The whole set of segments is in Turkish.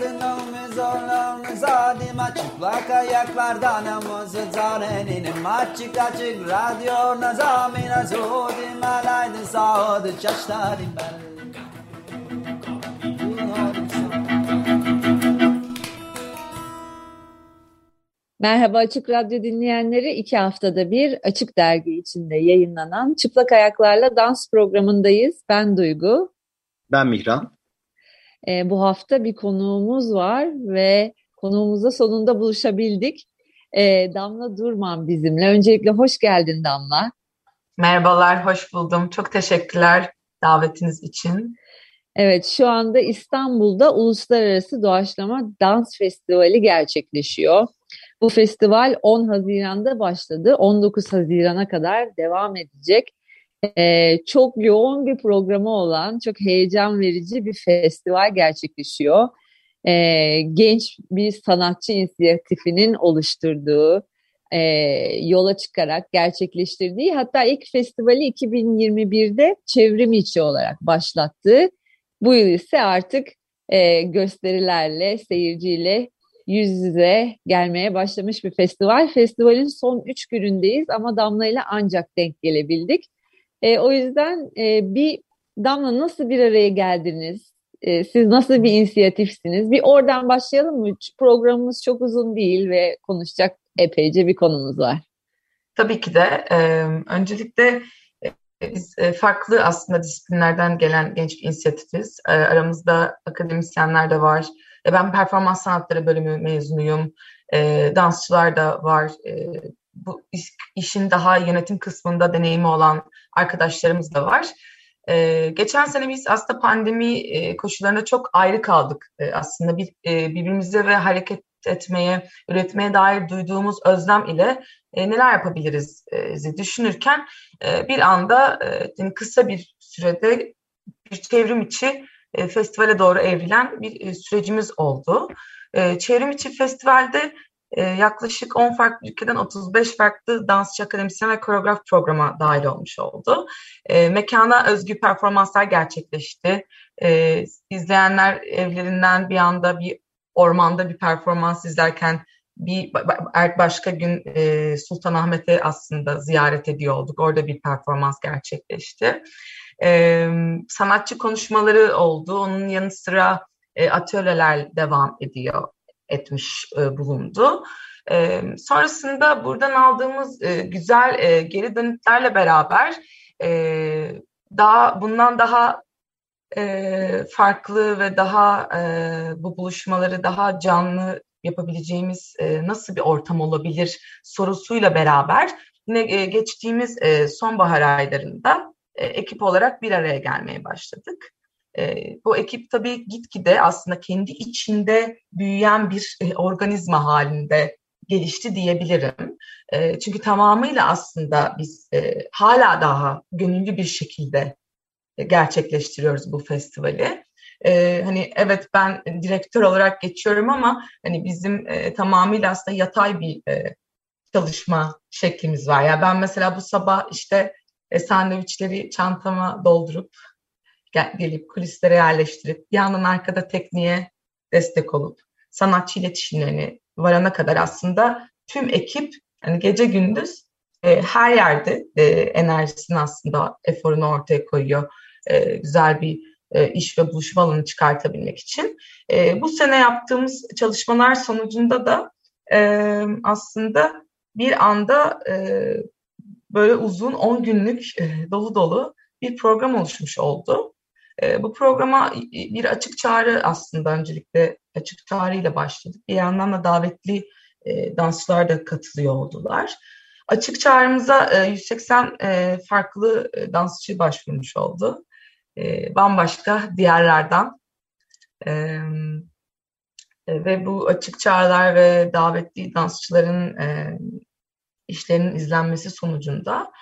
Aldın zorlarını zadıma çıplak ayaklardan amızı zarenin Açık açık radyo nazamina zodim alaydı sağdı çaştarim ben Merhaba Açık Radyo dinleyenleri. iki haftada bir Açık Dergi içinde yayınlanan Çıplak Ayaklarla Dans programındayız. Ben Duygu. Ben Mihran. E, bu hafta bir konuğumuz var ve konuğumuzla sonunda buluşabildik. E, Damla Durman bizimle. Öncelikle hoş geldin Damla. Merhabalar, hoş buldum. Çok teşekkürler davetiniz için. Evet, şu anda İstanbul'da Uluslararası Doğaçlama Dans Festivali gerçekleşiyor. Bu festival 10 Haziran'da başladı. 19 Haziran'a kadar devam edecek. Ee, çok yoğun bir programı olan, çok heyecan verici bir festival gerçekleşiyor. Ee, genç bir sanatçı inisiyatifinin oluşturduğu, e, yola çıkarak gerçekleştirdiği, hatta ilk festivali 2021'de çevrim içi olarak başlattığı, bu yıl ise artık e, gösterilerle, seyirciyle yüz yüze gelmeye başlamış bir festival. Festivalin son üç günündeyiz ama Damla ile ancak denk gelebildik. E, o yüzden e, bir Damla nasıl bir araya geldiniz? E, siz nasıl bir inisiyatifsiniz? Bir oradan başlayalım mı? Programımız çok uzun değil ve konuşacak epeyce bir konumuz var. Tabii ki de. E, öncelikle e, biz e, farklı aslında disiplinlerden gelen genç bir inisiyatifiz. E, aramızda akademisyenler de var, ben performans sanatları bölümü mezunuyum. Dansçılar da var. Bu iş, işin daha yönetim kısmında deneyimi olan arkadaşlarımız da var. E, geçen sene biz aslında pandemi e, koşullarında çok ayrı kaldık. E, aslında bir e, birbirimize ve hareket etmeye, üretmeye dair duyduğumuz özlem ile e, neler yapabiliriz e, düşünürken e, bir anda e, kısa bir sürede bir çevrim içi e, festivale doğru evrilen bir e, sürecimiz oldu. E, çevrim içi festivalde e, yaklaşık 10 farklı ülkeden 35 farklı dansçı akademisyen ve koreograf programa dahil olmuş oldu. E, mekana özgü performanslar gerçekleşti. E, izleyenler evlerinden bir anda bir ormanda bir performans izlerken bir başka gün e, Sultanahmet'e aslında ziyaret ediyor olduk. Orada bir performans gerçekleşti e, sanatçı konuşmaları oldu. Onun yanı sıra e, atölyeler devam ediyor, etmiş e, bulundu. E, sonrasında buradan aldığımız e, güzel e, geri dönütlerle beraber e, daha bundan daha e, farklı ve daha e, bu buluşmaları daha canlı yapabileceğimiz e, nasıl bir ortam olabilir sorusuyla beraber yine e, geçtiğimiz e, sonbahar aylarında e, ekip olarak bir araya gelmeye başladık. E, bu ekip tabii gitgide aslında kendi içinde büyüyen bir e, organizma halinde gelişti diyebilirim. E, çünkü tamamıyla aslında biz e, hala daha gönüllü bir şekilde e, gerçekleştiriyoruz bu festivali. Ee, hani evet ben direktör olarak geçiyorum ama hani bizim e, tamamıyla aslında yatay bir e, çalışma şeklimiz var. Ya yani ben mesela bu sabah işte e, sandviçleri çantama doldurup gel, gelip kulislere yerleştirip bir yandan arkada tekniğe destek olup sanatçı iletişimlerini varana kadar aslında tüm ekip yani gece gündüz e, her yerde e, enerjisini aslında eforunu ortaya koyuyor. E, güzel bir e, iş ve buluşma alanı çıkartabilmek için. E, bu sene yaptığımız çalışmalar sonucunda da e, aslında bir anda e, böyle uzun 10 günlük e, dolu dolu bir program oluşmuş oldu. E, bu programa bir açık çağrı aslında öncelikle açık çağrı ile başladık. Bir yandan da davetli e, dansçılar da katılıyor oldular. Açık çağrımıza 180 farklı dansçı başvurmuş oldu. Bambaşka diğerlerden. Ve bu açık çağrılar ve davetli dansçıların işlerinin izlenmesi sonucunda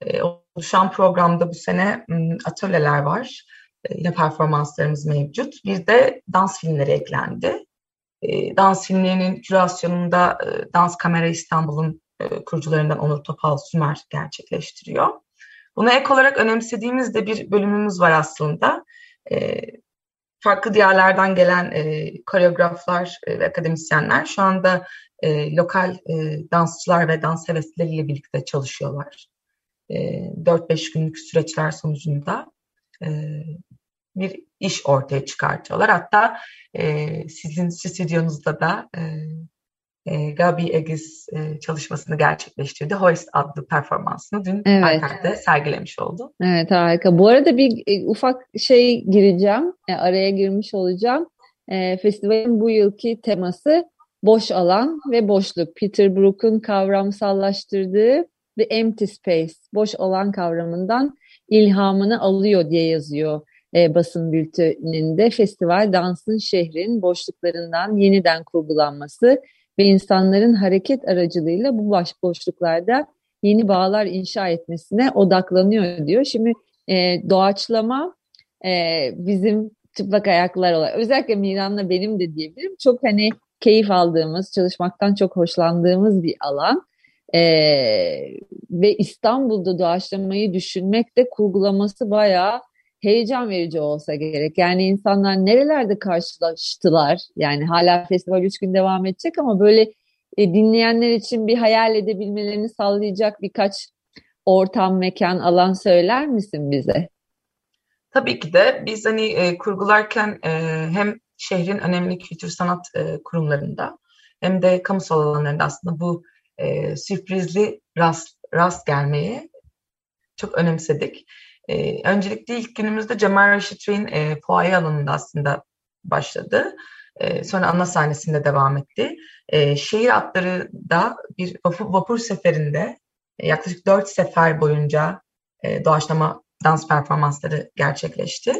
e, oluşan programda bu sene atölyeler var. E, yine performanslarımız mevcut. Bir de dans filmleri eklendi. E, dans filmlerinin kürasyonunda e, Dans Kamera İstanbul'un e, kurucularından Onur Topal Sümer gerçekleştiriyor. Buna ek olarak önemsediğimiz de bir bölümümüz var aslında. E, farklı diyarlardan gelen e, koreograflar ve akademisyenler şu anda lokal dansçılar ve dans hevesleriyle birlikte çalışıyorlar. E, 4-5 günlük süreçler sonucunda bir iş ortaya çıkartıyorlar. Hatta e, sizin stüdyonuzda da e, e, Gabi Egiz e, çalışmasını gerçekleştirdi. Hoist adlı performansını dün evet. Alper'de sergilemiş oldu. Evet harika. Bu arada bir e, ufak şey gireceğim. E, araya girmiş olacağım. E, festivalin bu yılki teması boş alan ve boşluk. Peter Brook'un kavramsallaştırdığı The Empty Space, boş alan kavramından ilhamını alıyor diye yazıyor e, basın bülteninde. Festival dansın şehrin boşluklarından yeniden kurgulanması ve insanların hareket aracılığıyla bu baş boşluklarda yeni bağlar inşa etmesine odaklanıyor diyor. Şimdi e, doğaçlama e, bizim çıplak ayaklar olarak özellikle Miran'la benim de diyebilirim çok hani keyif aldığımız, çalışmaktan çok hoşlandığımız bir alan. Ee, ve İstanbul'da doğaçlamayı düşünmek de kurgulaması bayağı heyecan verici olsa gerek. Yani insanlar nerelerde karşılaştılar? Yani hala festival üç gün devam edecek ama böyle e, dinleyenler için bir hayal edebilmelerini sağlayacak birkaç ortam, mekan, alan söyler misin bize? Tabii ki de biz hani e, kurgularken e, hem şehrin önemli kültür sanat e, kurumlarında hem de kamusal alanlarında aslında bu e, sürprizli rast, rast gelmeyi çok önemsedik. E, öncelikle ilk günümüzde Cemal Reşit Rey'in e, fuaye alanında aslında başladı. E, sonra ana sahnesinde devam etti. E, şehir atları da bir vapur, vapur seferinde e, yaklaşık dört sefer boyunca e, doğaçlama dans performansları gerçekleşti.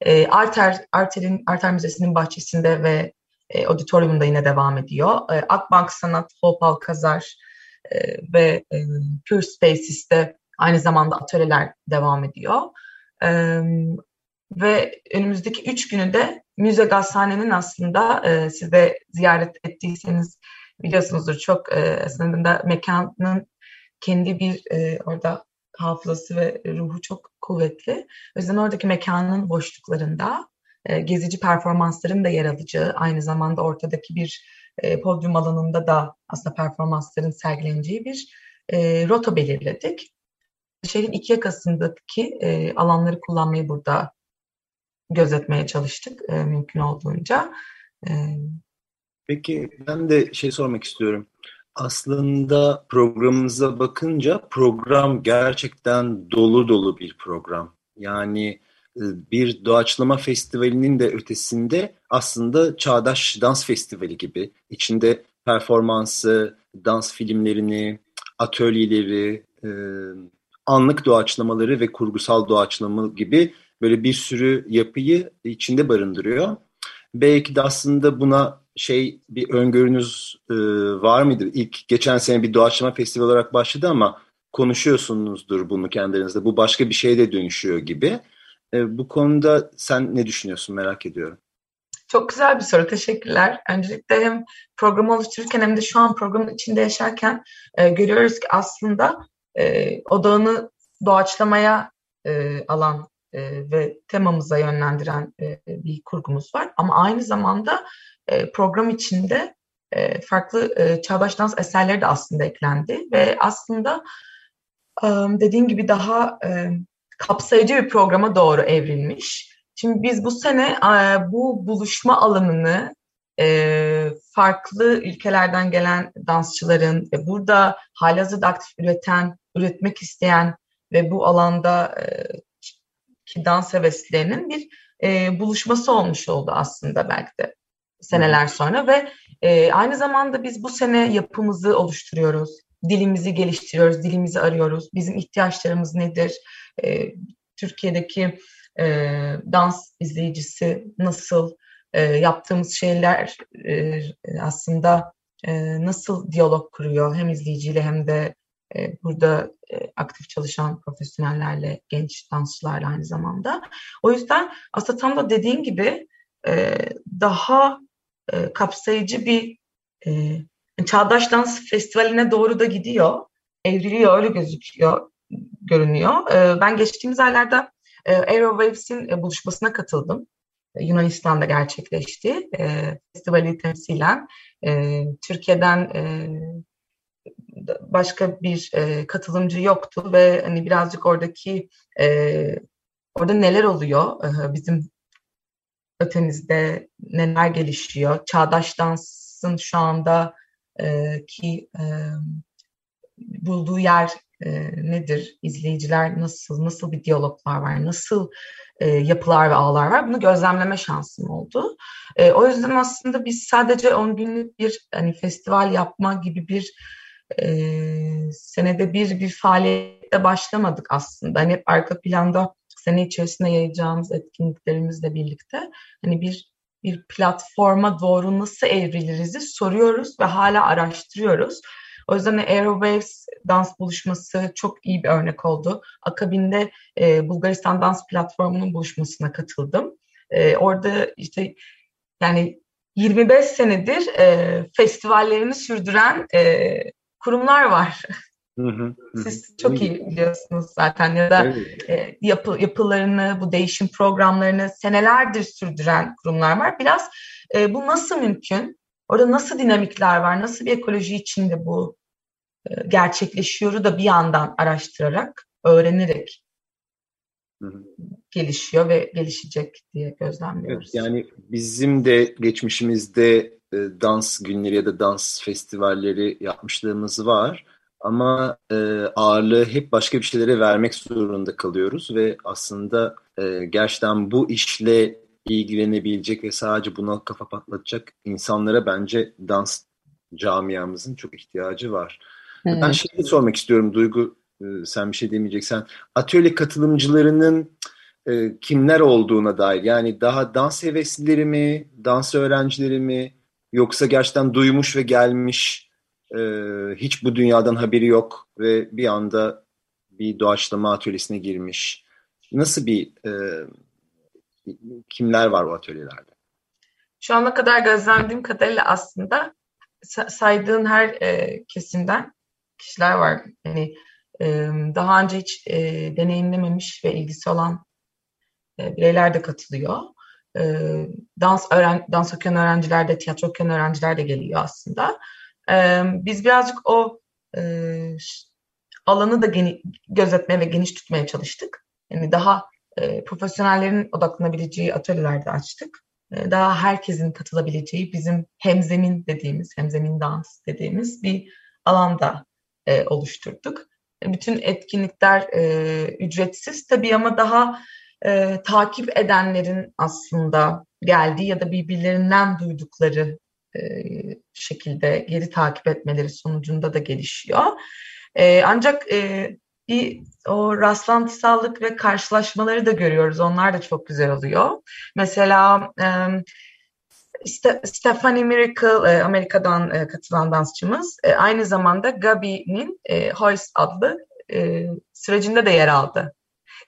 E, Arter, Arter'in, Arter Müzesi'nin bahçesinde ve e, auditoriumda yine devam ediyor. E, Akbank Sanat, Hope Alkazar e, ve e, Pure Spaces'te aynı zamanda atölyeler devam ediyor. E, ve önümüzdeki üç günü de Müze Gazhane'nin aslında e, siz de ziyaret ettiyseniz biliyorsunuzdur çok e, aslında mekanın kendi bir e, orada hafızası ve ruhu çok kuvvetli. O yüzden oradaki mekanın boşluklarında e, gezici performansların da yer alacağı, aynı zamanda ortadaki bir e, podyum alanında da aslında performansların sergileneceği bir e, rota belirledik. Şehrin iki yakasındaki e, alanları kullanmayı burada gözetmeye çalıştık e, mümkün olduğunca. E, Peki ben de şey sormak istiyorum aslında programımıza bakınca program gerçekten dolu dolu bir program. Yani e, bir doğaçlama festivalinin de ötesinde aslında Çağdaş Dans Festivali gibi içinde performansı, dans filmlerini, atölyeleri, e, anlık doğaçlamaları ve kurgusal doğaçlama gibi böyle bir sürü yapıyı içinde barındırıyor. Belki de aslında buna şey bir öngörünüz e, var mıydı? İlk geçen sene bir doğaçlama festivali olarak başladı ama konuşuyorsunuzdur bunu kendinizde. Bu başka bir şeye de dönüşüyor gibi. E, bu konuda sen ne düşünüyorsun merak ediyorum. Çok güzel bir soru. Teşekkürler. Öncelikle hem programı oluştururken hem de şu an programın içinde yaşarken e, görüyoruz ki aslında e, odağını doğaçlamaya e, alan e, ve temamıza yönlendiren e, bir kurgumuz var. Ama aynı zamanda e, program içinde e, farklı e, çağdaş dans eserleri de aslında eklendi ve aslında e, dediğim gibi daha e, kapsayıcı bir programa doğru evrilmiş. Şimdi biz bu sene e, bu buluşma alanını e, farklı ülkelerden gelen dansçıların ve burada halihazırda aktif üreten, üretmek isteyen ve bu alanda e, ki dans heveslilerinin bir e, buluşması olmuş oldu aslında belki de seneler sonra ve e, aynı zamanda biz bu sene yapımızı oluşturuyoruz. Dilimizi geliştiriyoruz, dilimizi arıyoruz. Bizim ihtiyaçlarımız nedir? E, Türkiye'deki e, dans izleyicisi nasıl? E, yaptığımız şeyler e, aslında e, nasıl diyalog kuruyor hem izleyiciyle hem de burada e, aktif çalışan profesyonellerle, genç dansçılarla aynı zamanda. O yüzden aslında tam da dediğin gibi e, daha e, kapsayıcı bir Çağdaş Dans Festivali'ne doğru da gidiyor. Evriliyor, öyle gözüküyor, görünüyor. Ben geçtiğimiz aylarda Aerowaves'in buluşmasına katıldım. Yunanistan'da gerçekleşti. Festivali temsilen Türkiye'den başka bir e, katılımcı yoktu ve hani birazcık oradaki e, orada neler oluyor? E, bizim ötemizde neler gelişiyor? Çağdaş dansın şu anda e, ki e, bulduğu yer e, nedir? İzleyiciler nasıl nasıl bir diyaloglar var? Nasıl e, yapılar ve ağlar var? Bunu gözlemleme şansım oldu. E, o yüzden aslında biz sadece 10 günlük bir hani festival yapma gibi bir e, senede bir bir faaliyette başlamadık aslında. Hani hep arka planda sene içerisinde yayacağımız etkinliklerimizle birlikte hani bir bir platforma doğru nasıl evriliriz soruyoruz ve hala araştırıyoruz. O yüzden Aerowaves dans buluşması çok iyi bir örnek oldu. Akabinde e, Bulgaristan Dans Platformu'nun buluşmasına katıldım. E, orada işte yani 25 senedir e, festivallerini sürdüren e, kurumlar var. Hı hı, hı. Siz çok iyi biliyorsunuz zaten ya da evet. e, yapı, yapılarını, bu değişim programlarını senelerdir sürdüren kurumlar var. Biraz e, bu nasıl mümkün? Orada nasıl dinamikler var? Nasıl bir ekoloji içinde bu e, gerçekleşiyor da bir yandan araştırarak, öğrenerek hı hı. gelişiyor ve gelişecek diye gözlemliyoruz. Evet, yani bizim de geçmişimizde e, dans günleri ya da dans festivalleri yapmışlığımız var. Ama e, ağırlığı hep başka bir şeylere vermek zorunda kalıyoruz ve aslında e, gerçekten bu işle ilgilenebilecek ve sadece buna kafa patlatacak insanlara bence dans camiamızın çok ihtiyacı var. Evet. Ben şey sormak istiyorum Duygu, e, sen bir şey demeyeceksen. Atölye katılımcılarının e, kimler olduğuna dair yani daha dans heveslileri mi, dans öğrencileri mi, Yoksa gerçekten duymuş ve gelmiş, e, hiç bu dünyadan haberi yok ve bir anda bir doğaçlama atölyesine girmiş. Nasıl bir, e, kimler var o atölyelerde? Şu ana kadar gözlemlediğim kadarıyla aslında saydığın her e, kesimden kişiler var. Yani e, daha önce hiç e, deneyimlememiş ve ilgisi olan e, bireyler de katılıyor e, dans öğren dans okuyan öğrenciler de, tiyatro okuyan öğrenciler de geliyor aslında. E, biz birazcık o e, alanı da geni, gözetmeye ve geniş tutmaya çalıştık. Yani daha e, profesyonellerin odaklanabileceği atölyelerde açtık. E, daha herkesin katılabileceği bizim hemzemin dediğimiz, hemzemin dans dediğimiz bir alanda e, oluşturduk. E, bütün etkinlikler e, ücretsiz tabii ama daha e, takip edenlerin aslında geldiği ya da birbirlerinden duydukları e, şekilde geri takip etmeleri sonucunda da gelişiyor. E, ancak e, bir o rastlantısallık ve karşılaşmaları da görüyoruz. Onlar da çok güzel oluyor. Mesela e, Stephanie Miracle e, Amerika'dan e, katılan dansçımız e, aynı zamanda Gabi'nin e, Hoist adlı e, sürecinde de yer aldı.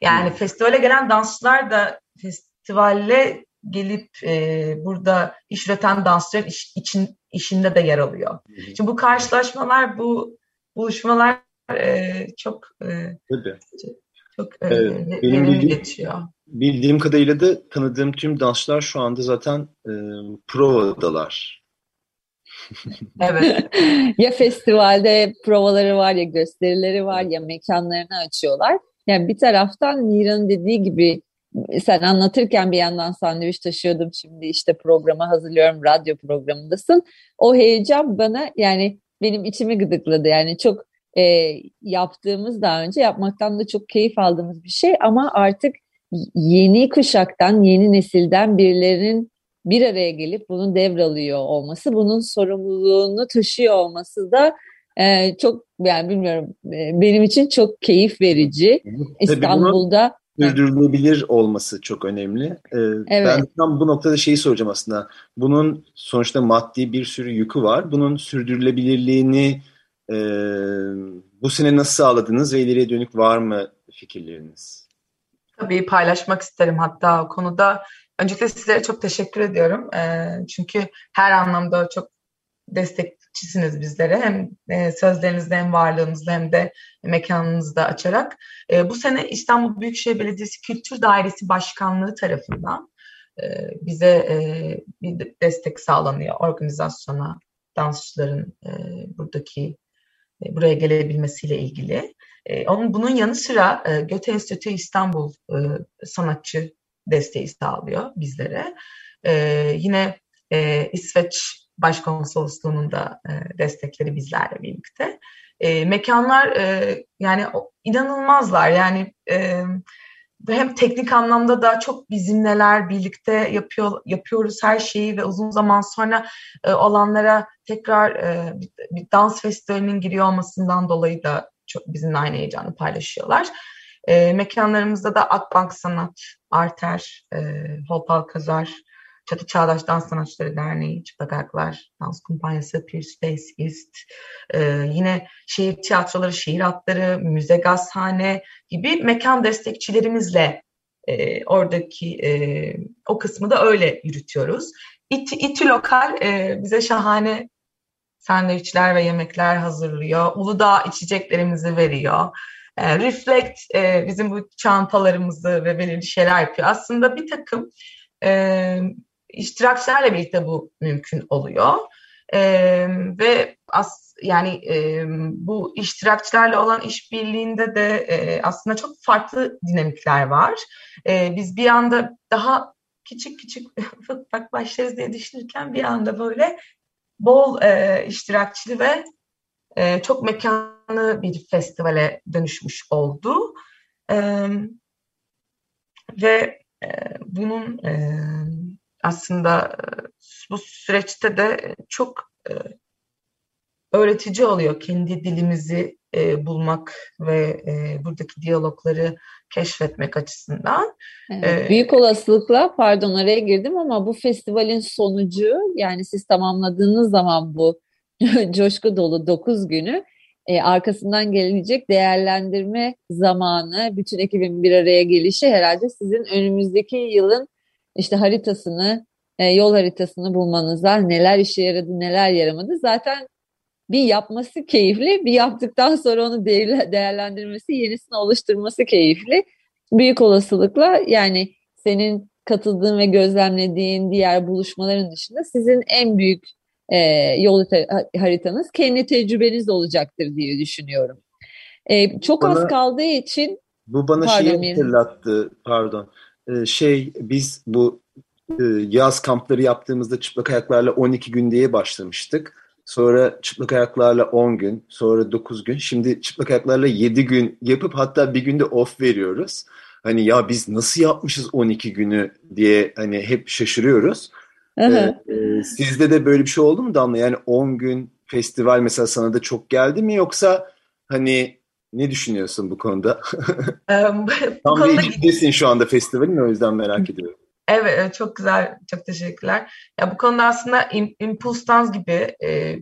Yani hmm. festivale gelen dansçılar da festivalle gelip e, burada iş üreten dansçıların iş, için işinde de yer alıyor. Hmm. Şimdi bu karşılaşmalar, bu buluşmalar e, çok e, çok, çok e, evet, benim bildiğim, geçiyor. Bildiğim kadarıyla da tanıdığım tüm dansçılar şu anda zaten e, provadalar. evet. ya festivalde provaları var ya gösterileri var ya mekanlarını açıyorlar. Yani bir taraftan Niran'ın dediği gibi sen anlatırken bir yandan sandviç taşıyordum şimdi işte programı hazırlıyorum radyo programındasın. O heyecan bana yani benim içimi gıdıkladı yani çok e, yaptığımız daha önce yapmaktan da çok keyif aldığımız bir şey ama artık yeni kuşaktan yeni nesilden birilerinin bir araya gelip bunun devralıyor olması bunun sorumluluğunu taşıyor olması da ee, çok yani bilmiyorum e, benim için çok keyif verici. Tabii İstanbul'da sürdürülebilir olması çok önemli. Ee, evet. Ben tam bu noktada şeyi soracağım aslında. Bunun sonuçta maddi bir sürü yükü var. Bunun sürdürülebilirliğini e, bu sene nasıl sağladınız ve ileriye dönük var mı fikirleriniz? Tabii paylaşmak isterim hatta o konuda. Öncelikle sizlere çok teşekkür ediyorum. E, çünkü her anlamda çok destek destekçisiniz bizlere. Hem e, sözlerinizde hem varlığınızda hem de mekanınızda açarak. E, bu sene İstanbul Büyükşehir Belediyesi Kültür Dairesi Başkanlığı tarafından e, bize e, bir destek sağlanıyor organizasyona, dansçıların e, buradaki e, buraya gelebilmesiyle ilgili. E, onun bunun yanı sıra e, Göte Enstitü İstanbul e, sanatçı desteği sağlıyor bizlere. E, yine e, İsveç Başkonsolosluğu'nun da e, destekleri bizlerle birlikte. E, mekanlar e, yani inanılmazlar yani e, hem teknik anlamda da çok bizimleler birlikte yapıyor yapıyoruz her şeyi ve uzun zaman sonra e, olanlara tekrar e, bir, dans festivalinin giriyor olmasından dolayı da çok bizimle aynı heyecanı paylaşıyorlar. E, mekanlarımızda da Akbank Sanat, Arter, e, Hopal Kazar, Çatı Çağdaş Dans Sanatçıları Derneği, Çıplak Ayaklar Dans Kumpanyası, Peer Space East, e, yine şehir tiyatroları, şehir hatları, müze gazhane gibi mekan destekçilerimizle e, oradaki e, o kısmı da öyle yürütüyoruz. İTÜ, İTÜ Lokal e, bize şahane sandviçler ve yemekler hazırlıyor. Uludağ içeceklerimizi veriyor. E, Reflect e, bizim bu çantalarımızı ve belirli şeyler yapıyor. Aslında bir takım e, iştirakçılarla birlikte bu mümkün oluyor. E, ve as, yani e, bu iştirakçılarla olan işbirliğinde de e, aslında çok farklı dinamikler var. E, biz bir anda daha küçük küçük ufak başlarız diye düşünürken bir anda böyle bol e, iştirakçılı ve e, çok mekanlı bir festivale dönüşmüş oldu. E, ve e, bunun e, aslında bu süreçte de çok e, öğretici oluyor kendi dilimizi e, bulmak ve e, buradaki diyalogları keşfetmek açısından. Evet, büyük olasılıkla pardon araya girdim ama bu festivalin sonucu yani siz tamamladığınız zaman bu coşku dolu 9 günü e, arkasından gelecek değerlendirme zamanı, bütün ekibin bir araya gelişi herhalde sizin önümüzdeki yılın işte haritasını, e, yol haritasını bulmanıza neler işe yaradı, neler yaramadı. Zaten bir yapması keyifli, bir yaptıktan sonra onu değerlendirmesi, yenisini oluşturması keyifli. Büyük olasılıkla yani senin katıldığın ve gözlemlediğin diğer buluşmaların dışında sizin en büyük e, yol haritanız kendi tecrübeniz olacaktır diye düşünüyorum. E, çok bana, az kaldığı için bu bana pardon, şeyi hatırlattı pardon e, şey biz bu e, yaz kampları yaptığımızda çıplak ayaklarla 12 gün diye başlamıştık. Sonra çıplak ayaklarla 10 gün, sonra 9 gün. Şimdi çıplak ayaklarla 7 gün yapıp hatta bir günde off veriyoruz. Hani ya biz nasıl yapmışız 12 günü diye hani hep şaşırıyoruz. Ee, e, sizde de böyle bir şey oldu mu Damla? Yani 10 gün festival mesela sana da çok geldi mi yoksa hani ne düşünüyorsun bu konuda? Tam bu bir konuda... içindesin şu anda festivalin o yüzden merak ediyorum. Evet çok güzel çok teşekkürler. Ya bu konuda aslında Impulse gibi e,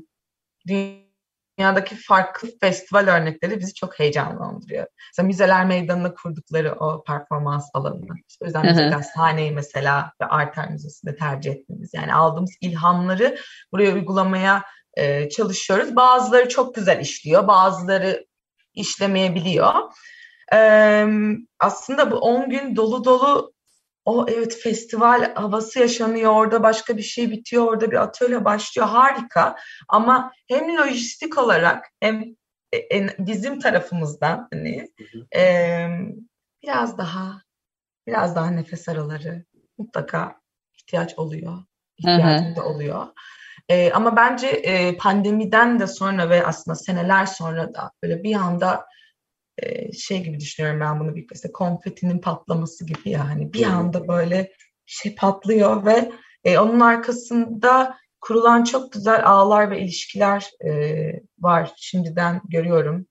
dünyadaki farklı festival örnekleri bizi çok heyecanlandırıyor. Mesela Müzeler Meydanı'na kurdukları o performans alanını. İşte o yüzden Müze Gazhane'yi mesela ve Arter Müzesi'nde tercih etmemiz. Yani aldığımız ilhamları buraya uygulamaya e, çalışıyoruz. Bazıları çok güzel işliyor, bazıları işlemeyebiliyor. Ee, aslında bu 10 gün dolu dolu o evet festival havası yaşanıyor orada başka bir şey bitiyor orada bir atölye başlıyor harika ama hem lojistik olarak hem en, bizim tarafımızdan hani e, biraz daha biraz daha nefes araları mutlaka ihtiyaç oluyor ihtiyacım da oluyor. E, ama bence e, pandemiden de sonra ve aslında seneler sonra da böyle bir anda e, şey gibi düşünüyorum ben bunu bir mesela konfetinin patlaması gibi yani bir anda böyle şey patlıyor ve e, onun arkasında kurulan çok güzel ağlar ve ilişkiler e, var şimdiden görüyorum.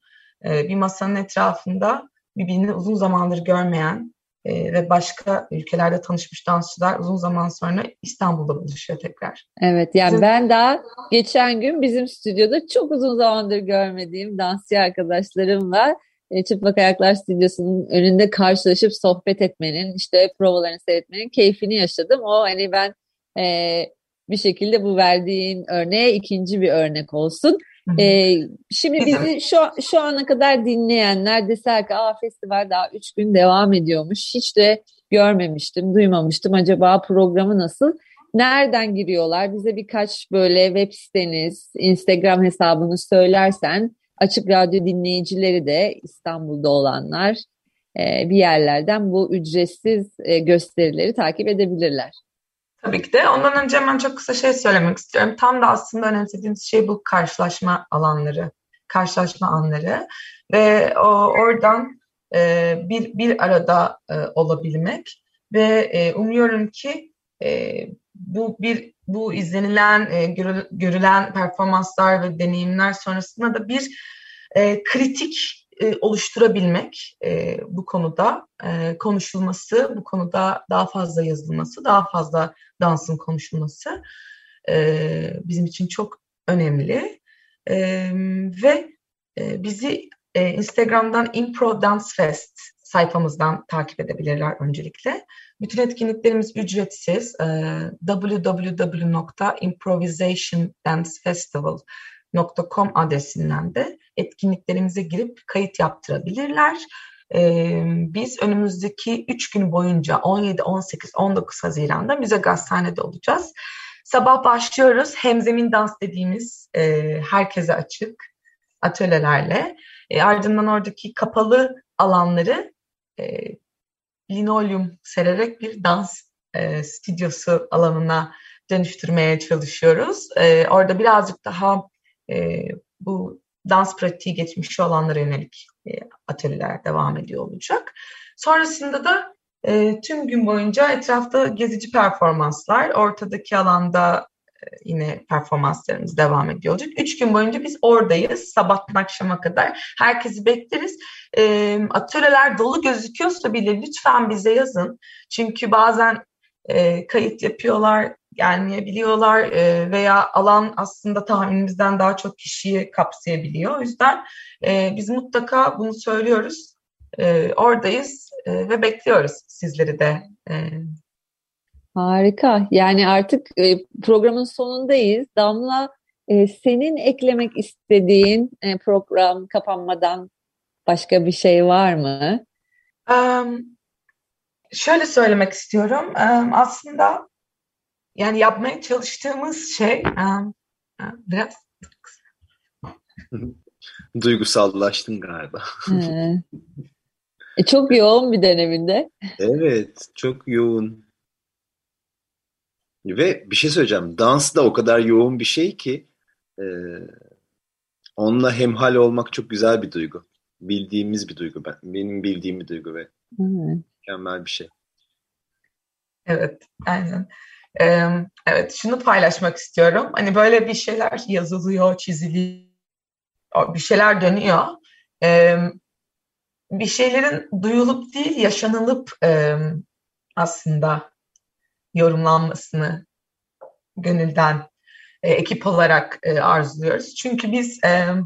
E, bir masanın etrafında birbirini uzun zamandır görmeyen e, ve başka ülkelerde tanışmış dansçılar uzun zaman sonra İstanbul'da buluşuyor tekrar. Evet yani Sizin... ben daha geçen gün bizim stüdyoda çok uzun zamandır görmediğim dansçı arkadaşlarımla e, Çıplak Ayaklar Stüdyosu'nun önünde karşılaşıp sohbet etmenin, işte provalarını seyretmenin keyfini yaşadım. O hani ben e, bir şekilde bu verdiğin örneğe ikinci bir örnek olsun. Ee, şimdi bizi şu, şu ana kadar dinleyenler deser ki Aa, festival daha üç gün devam ediyormuş. Hiç de görmemiştim, duymamıştım. Acaba programı nasıl? Nereden giriyorlar? Bize birkaç böyle web siteniz, Instagram hesabını söylersen açık radyo dinleyicileri de İstanbul'da olanlar bir yerlerden bu ücretsiz gösterileri takip edebilirler. Tabii ki de. Ondan önce hemen çok kısa şey söylemek istiyorum. Tam da aslında önemsediğimiz şey bu karşılaşma alanları, karşılaşma anları ve o, oradan e, bir bir arada e, olabilmek ve e, umuyorum ki e, bu bir bu izlenilen e, görülen performanslar ve deneyimler sonrasında da bir e, kritik e, oluşturabilmek e, bu konuda e, konuşulması, bu konuda daha fazla yazılması, daha fazla dansın konuşulması e, bizim için çok önemli. E, ve e, bizi e, Instagram'dan Impro Dance Fest sayfamızdan takip edebilirler öncelikle. Bütün etkinliklerimiz ücretsiz. E, www.improvisationdancefestival.com adresinden de etkinliklerimize girip kayıt yaptırabilirler. Biz önümüzdeki 3 gün boyunca 17, 18, 19 Haziran'da Müze Gazhane'de olacağız. Sabah başlıyoruz. Hemzemin dans dediğimiz herkese açık atölyelerle. Ardından oradaki kapalı alanları e, linolyum sererek bir dans stüdyosu alanına dönüştürmeye çalışıyoruz. E, orada birazcık daha e, bu dans pratiği geçmiş olanlara yönelik e, atölyeler devam ediyor olacak. Sonrasında da e, tüm gün boyunca etrafta gezici performanslar, ortadaki alanda e, yine performanslarımız devam ediyor olacak. Üç gün boyunca biz oradayız. Sabahtan akşama kadar. Herkesi bekleriz. E, atölyeler dolu gözüküyorsa bile lütfen bize yazın. Çünkü bazen e, kayıt yapıyorlar, gelmeyebiliyorlar e, veya alan aslında tahminimizden daha çok kişiyi kapsayabiliyor. O yüzden e, biz mutlaka bunu söylüyoruz. E, oradayız e, ve bekliyoruz sizleri de. E. Harika. Yani artık e, programın sonundayız. Damla e, senin eklemek istediğin e, program kapanmadan başka bir şey var mı? Um, şöyle söylemek istiyorum. Um, aslında yani yapmaya çalıştığımız şey biraz duygusallaştın galiba. e, çok yoğun bir döneminde. Evet, çok yoğun. Ve bir şey söyleyeceğim. Dans da o kadar yoğun bir şey ki e, onunla hemhal olmak çok güzel bir duygu. Bildiğimiz bir duygu. Ben, benim bildiğim bir duygu ve evet. mükemmel bir şey. Evet, aynen. Evet, şunu paylaşmak istiyorum. Hani böyle bir şeyler yazılıyor, çiziliyor, bir şeyler dönüyor. Bir şeylerin duyulup değil, yaşanılıp aslında yorumlanmasını gönülden e, ekip olarak e, arzuluyoruz. Çünkü biz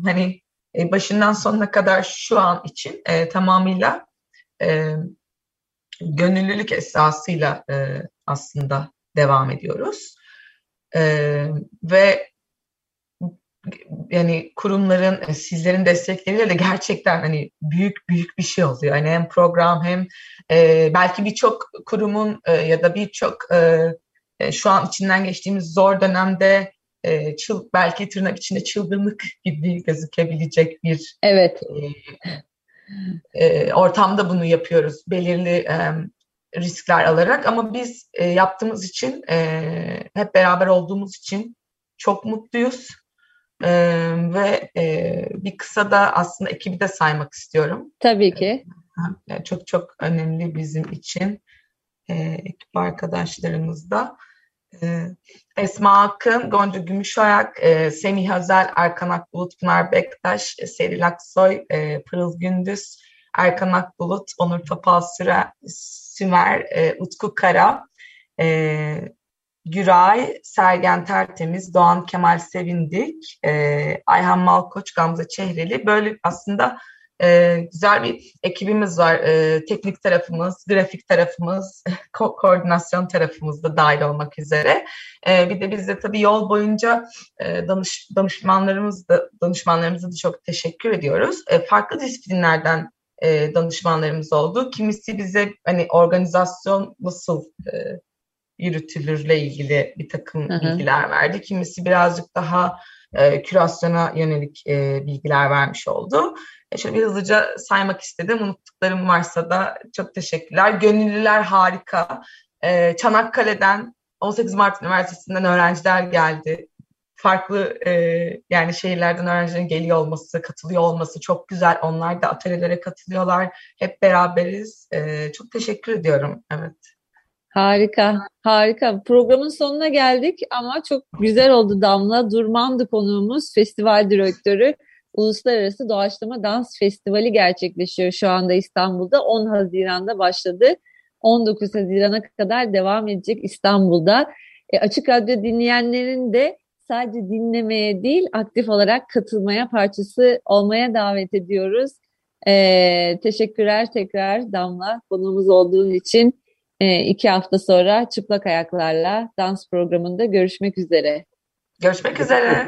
hani e, başından sonuna kadar şu an için tamamıyla gönüllülük esasıyla aslında devam ediyoruz. E, ve yani kurumların sizlerin destekleriyle de gerçekten hani büyük büyük bir şey oluyor. Hani hem program hem e, belki birçok kurumun e, ya da birçok e, şu an içinden geçtiğimiz zor dönemde e, çıl, belki tırnak içinde çılgınlık gibi gözükebilecek bir evet. e, e, ortamda bunu yapıyoruz. Belirli e, riskler alarak ama biz e, yaptığımız için e, hep beraber olduğumuz için çok mutluyuz. Ee, ve e, bir kısa da aslında ekibi de saymak istiyorum. Tabii ki. Ee, çok çok önemli bizim için e, ekip arkadaşlarımız da. E, Esma Akın, Gonca Gümüşayak, e, Semih Özel, Erkan Akbulut, Pınar Bektaş, e, Seril Aksoy, e, Pırıl Gündüz, Erkan Akbulut, Onur Topal Süre, Sümer, e, Utku Kara, e, Güray, Sergen Tertemiz, Doğan Kemal Sevindik, e, Ayhan Malkoç, Gamze Çehreli. Böyle aslında e, güzel bir ekibimiz var. E, teknik tarafımız, grafik tarafımız, ko- koordinasyon tarafımız da dahil olmak üzere. E, bir de biz de tabii yol boyunca e, danış, danışmanlarımız da, danışmanlarımıza da çok teşekkür ediyoruz. E, farklı disiplinlerden e, danışmanlarımız oldu. Kimisi bize hani organizasyon nasıl e, yürütülürle ilgili bir takım hı hı. bilgiler verdi. Kimisi birazcık daha e, kürasyona yönelik e, bilgiler vermiş oldu. E, şöyle bir hızlıca saymak istedim. Unuttuklarım varsa da çok teşekkürler. Gönüllüler harika. E, Çanakkale'den 18 Mart Üniversitesi'nden öğrenciler geldi. Farklı e, yani şehirlerden öğrencilerin geliyor olması, katılıyor olması çok güzel. Onlar da atölyelere katılıyorlar. Hep beraberiz. E, çok teşekkür ediyorum. Evet. Harika, harika. Programın sonuna geldik ama çok güzel oldu Damla. Durmandı konuğumuz, festival direktörü. Uluslararası Doğaçlama Dans Festivali gerçekleşiyor şu anda İstanbul'da. 10 Haziran'da başladı. 19 Haziran'a kadar devam edecek İstanbul'da. E, Açık Radyo dinleyenlerin de sadece dinlemeye değil aktif olarak katılmaya, parçası olmaya davet ediyoruz. E, teşekkürler tekrar Damla konuğumuz olduğun için. E, iki hafta sonra çıplak ayaklarla dans programında görüşmek üzere. Görüşmek üzere.